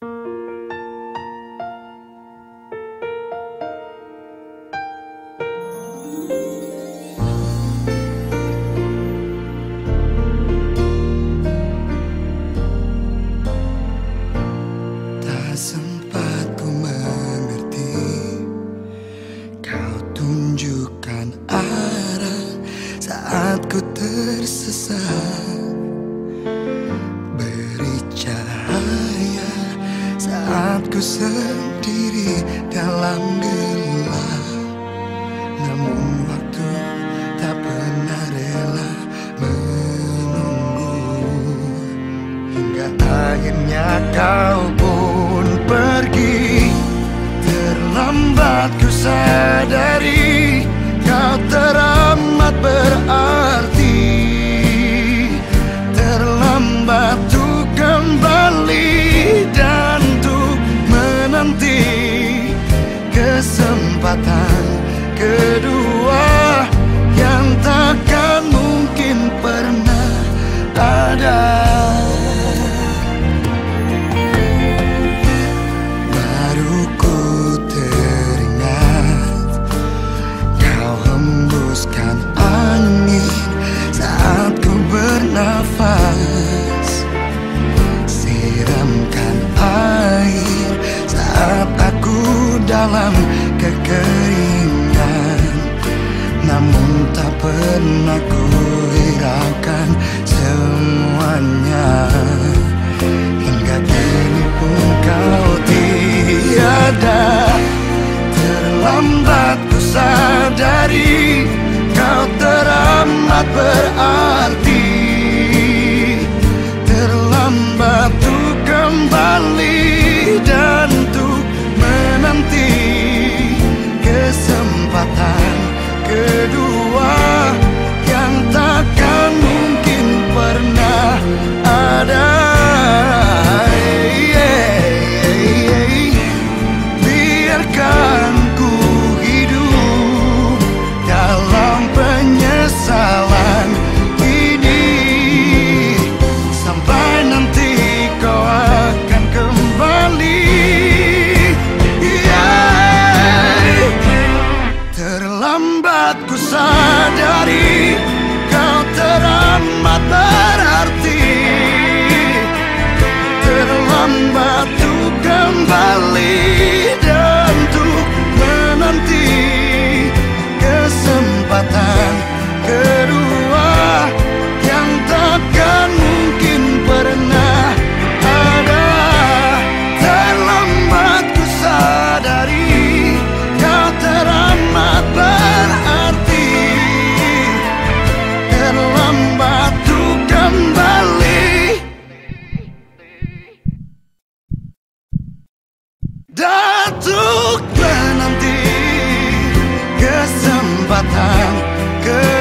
Tak sendiri dalam gelap. Namun waktu tak pernah rela menunggu. Hingga akhirnya kau pun pergi. Terlambat ku sadari Kesempatan kedua Yang takkan mungkin pernah ada. Siramkan air Saat aku dalam kekeringan Namun tak pernah ku hiraukan semuanya. Hingga kini pun kau tiada. Terlambat Kesempatan kedua